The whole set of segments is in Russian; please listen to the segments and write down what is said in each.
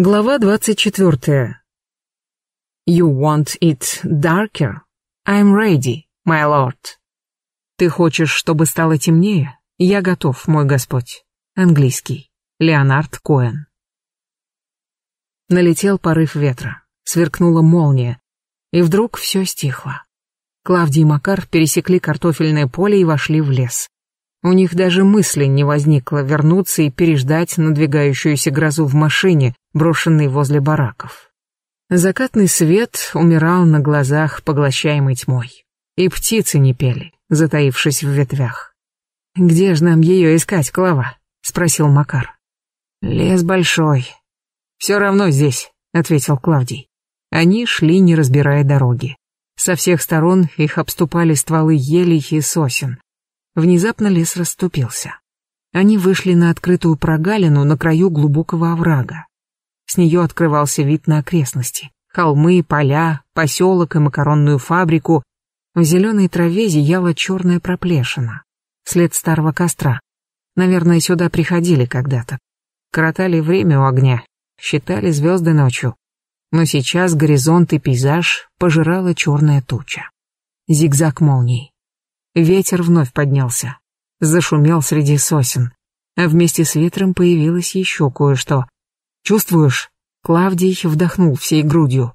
Глава двадцать четвертая. You want it darker? I'm ready, my lord. Ты хочешь, чтобы стало темнее? Я готов, мой господь. Английский. Леонард Коэн. Налетел порыв ветра, сверкнула молния, и вдруг все стихло. Клавдий и Макар пересекли картофельное поле и вошли в лес. У них даже мысли не возникло вернуться и переждать надвигающуюся грозу в машине, брошенной возле бараков. Закатный свет умирал на глазах, поглощаемый тьмой. И птицы не пели, затаившись в ветвях. «Где же нам ее искать, Клава?» — спросил Макар. «Лес большой». «Все равно здесь», — ответил Клавдий. Они шли, не разбирая дороги. Со всех сторон их обступали стволы елей и сосен. Внезапно лес расступился. Они вышли на открытую прогалину на краю глубокого оврага. С нее открывался вид на окрестности. Холмы, поля, поселок и макаронную фабрику. В зеленой траве зияла черная проплешина. След старого костра. Наверное, сюда приходили когда-то. Коротали время у огня, считали звезды ночью. Но сейчас горизонт и пейзаж пожирала черная туча. Зигзаг молний. Ветер вновь поднялся, зашумел среди сосен, а вместе с ветром появилось еще кое-что. «Чувствуешь?» Клавдий вдохнул всей грудью.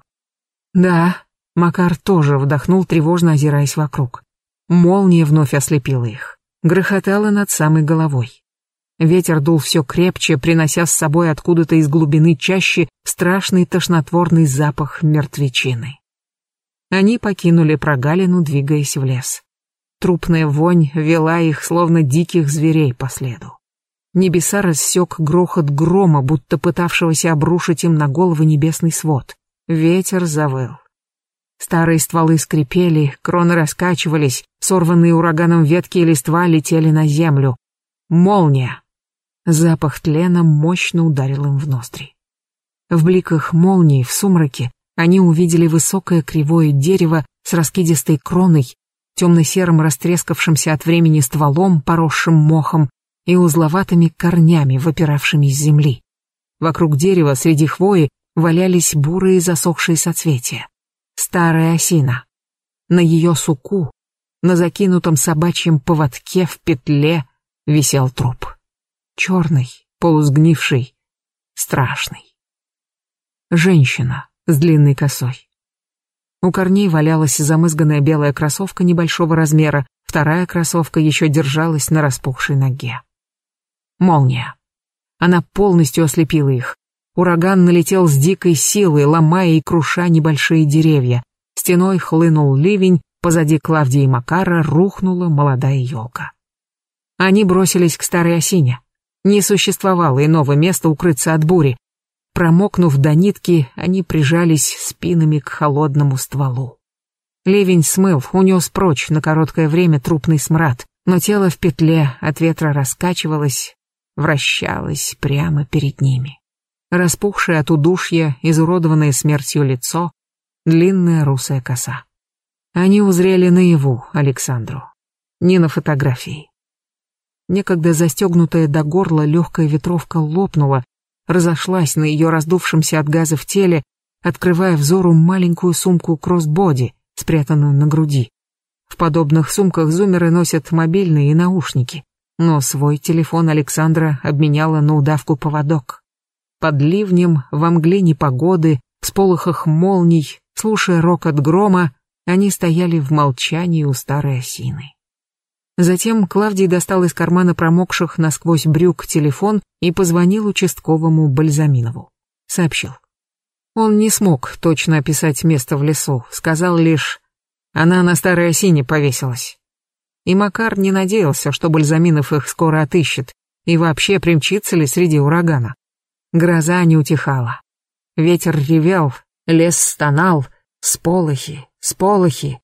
«Да», Макар тоже вдохнул, тревожно озираясь вокруг. Молния вновь ослепила их, грохотала над самой головой. Ветер дул все крепче, принося с собой откуда-то из глубины чаще страшный тошнотворный запах мертвечины. Они покинули прогалину, двигаясь в лес. Трупная вонь вела их, словно диких зверей по следу. Небеса рассек грохот грома, будто пытавшегося обрушить им на головы небесный свод. Ветер завыл. Старые стволы скрипели, кроны раскачивались, сорванные ураганом ветки и листва летели на землю. Молния! Запах тлена мощно ударил им в ноздри. В бликах молнии, в сумраке, они увидели высокое кривое дерево с раскидистой кроной темно-серым растрескавшимся от времени стволом, поросшим мохом, и узловатыми корнями, выпиравшими из земли. Вокруг дерева среди хвои валялись бурые засохшие соцветия. Старая осина. На ее суку, на закинутом собачьем поводке в петле висел труп. Черный, полусгнивший, страшный. Женщина с длинной косой. У корней валялась замызганная белая кроссовка небольшого размера, вторая кроссовка еще держалась на распухшей ноге. Молния. Она полностью ослепила их. Ураган налетел с дикой силой, ломая и круша небольшие деревья. Стеной хлынул ливень, позади Клавдии и Макара рухнула молодая елка. Они бросились к старой осине. Не существовало иного места укрыться от бури. Промокнув до нитки, они прижались спинами к холодному стволу. Ливень смыл, унес прочь на короткое время трупный смрад, но тело в петле от ветра раскачивалось, вращалось прямо перед ними. Распухшее от удушья, изуродованное смертью лицо, длинная русая коса. Они узрели наяву Александру, не на фотографии. Некогда застегнутая до горла легкая ветровка лопнула, разошлась на ее раздувшемся от газа в теле, открывая взору маленькую сумку кроссбоди, спрятанную на груди. В подобных сумках зумеры носят мобильные и наушники, но свой телефон Александра обменяла на удавку поводок. Под ливнем, во мгле непогоды, в сполохах молний, слушая рок от грома, они стояли в молчании у старой осины. Затем Клавдий достал из кармана промокших насквозь брюк телефон и позвонил участковому Бальзаминову. Сообщил. Он не смог точно описать место в лесу, сказал лишь «она на старой осине повесилась». И Макар не надеялся, что Бальзаминов их скоро отыщет, и вообще примчится ли среди урагана. Гроза не утихала. Ветер ревел, лес стонал, сполохи, сполохи.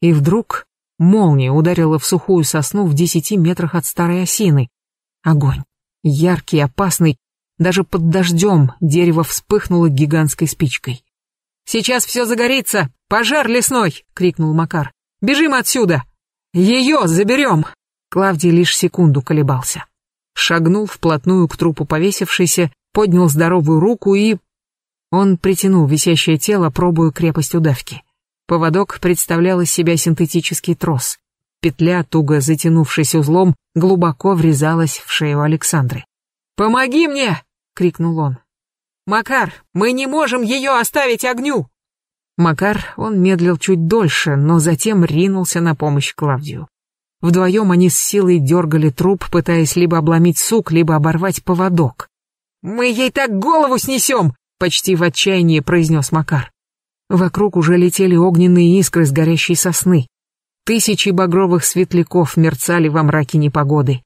И вдруг Молния ударила в сухую сосну в десяти метрах от старой осины. Огонь. Яркий, опасный. Даже под дождем дерево вспыхнуло гигантской спичкой. «Сейчас все загорится! Пожар лесной!» — крикнул Макар. «Бежим отсюда! Ее заберем!» Клавдий лишь секунду колебался. Шагнул вплотную к трупу повесившейся, поднял здоровую руку и Он притянул висящее тело, пробуя крепость удавки. Поводок представлял из себя синтетический трос. Петля, туго затянувшись узлом, глубоко врезалась в шею Александры. «Помоги мне!» — крикнул он. «Макар, мы не можем ее оставить огню!» Макар, он медлил чуть дольше, но затем ринулся на помощь Клавдию. Вдвоем они с силой дергали труп, пытаясь либо обломить сук, либо оборвать поводок. «Мы ей так голову снесем!» — почти в отчаянии произнес Макар. Вокруг уже летели огненные искры с горящей сосны. Тысячи багровых светляков мерцали во мраке непогоды.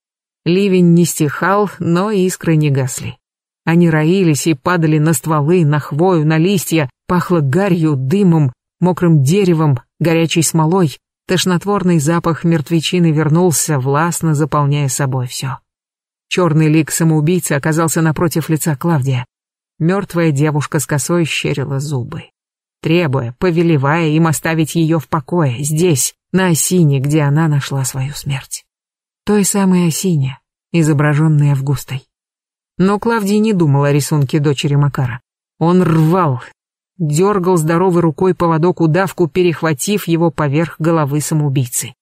Ливень не стихал, но искры не гасли. Они роились и падали на стволы, на хвою, на листья, пахло гарью, дымом, мокрым деревом, горячей смолой. Тошнотворный запах мертвечины вернулся, властно заполняя собой все. Черный лик самоубийцы оказался напротив лица Клавдия. Мертвая девушка с косой щерила зубы, требуя, повелевая им оставить ее в покое, здесь, на осине, где она нашла свою смерть. Той самой осине, изображенной Августой. Но Клавдий не думал о рисунке дочери Макара. Он рвал, дергал здоровой рукой поводок удавку, перехватив его поверх головы самоубийцы.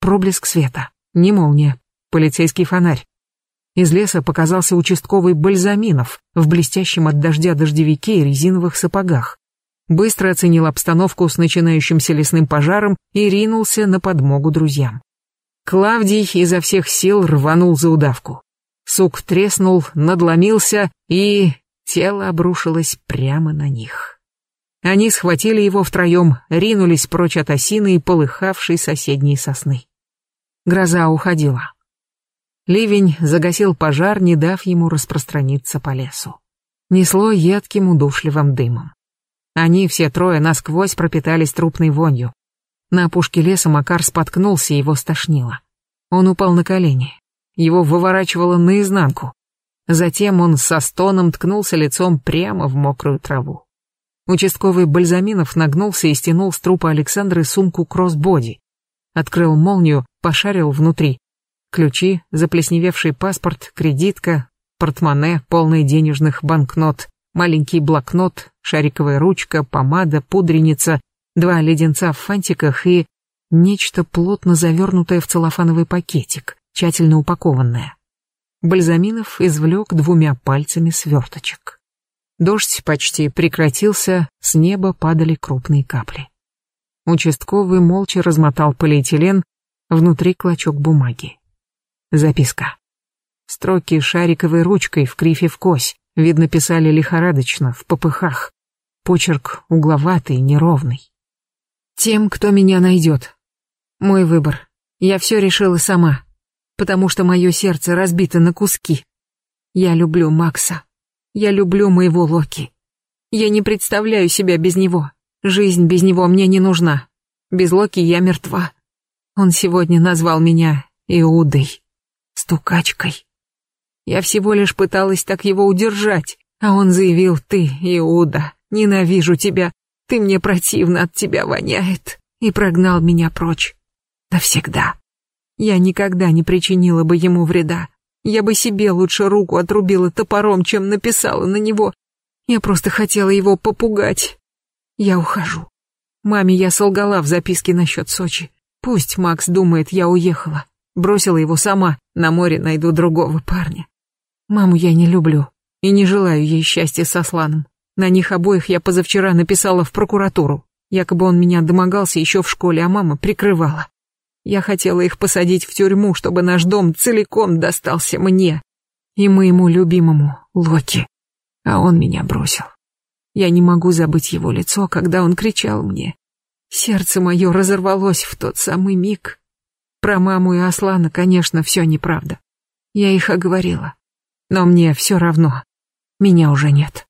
Проблеск света, не молния, полицейский фонарь. Из леса показался участковый Бальзаминов в блестящем от дождя дождевике и резиновых сапогах. Быстро оценил обстановку с начинающимся лесным пожаром и ринулся на подмогу друзьям. Клавдий изо всех сил рванул за удавку. Сук треснул, надломился, и тело обрушилось прямо на них. Они схватили его втроем, ринулись прочь от осины и полыхавшей соседней сосны. Гроза уходила. Ливень загасил пожар, не дав ему распространиться по лесу. Несло едким удушливым дымом. Они все трое насквозь пропитались трупной вонью. На опушке леса Макар споткнулся, его стошнило. Он упал на колени. Его выворачивало наизнанку. Затем он со стоном ткнулся лицом прямо в мокрую траву. Участковый Бальзаминов нагнулся и стянул с трупа Александры сумку кроссбоди. Открыл молнию, пошарил внутри. Ключи, заплесневевший паспорт, кредитка, портмоне, полный денежных банкнот, маленький блокнот, шариковая ручка, помада, пудреница, два леденца в фантиках и нечто плотно завернутое в целлофановый пакетик, тщательно упакованное. Бальзаминов извлек двумя пальцами сверточек. Дождь почти прекратился, с неба падали крупные капли. Участковый молча размотал полиэтилен, внутри клочок бумаги. Записка. Строки шариковой ручкой в крифе в кось, видно, писали лихорадочно, в попыхах. Почерк угловатый, неровный. Тем, кто меня найдет. Мой выбор. Я все решила сама, потому что мое сердце разбито на куски. Я люблю Макса. Я люблю моего Локи. Я не представляю себя без него. Жизнь без него мне не нужна. Без Локи я мертва. Он сегодня назвал меня Иудой, стукачкой. Я всего лишь пыталась так его удержать, а он заявил, ты, Иуда, ненавижу тебя, ты мне противно от тебя воняет, и прогнал меня прочь. Навсегда. Я никогда не причинила бы ему вреда. Я бы себе лучше руку отрубила топором, чем написала на него. Я просто хотела его попугать. Я ухожу. Маме я солгала в записке насчет Сочи. Пусть Макс думает, я уехала. Бросила его сама, на море найду другого парня. Маму я не люблю и не желаю ей счастья со Сланом. На них обоих я позавчера написала в прокуратуру. Якобы он меня домогался еще в школе, а мама прикрывала. Я хотела их посадить в тюрьму, чтобы наш дом целиком достался мне и моему любимому Локи. А он меня бросил. Я не могу забыть его лицо, когда он кричал мне. Сердце мое разорвалось в тот самый миг. Про маму и Аслана, конечно, все неправда. Я их оговорила. Но мне все равно. Меня уже нет.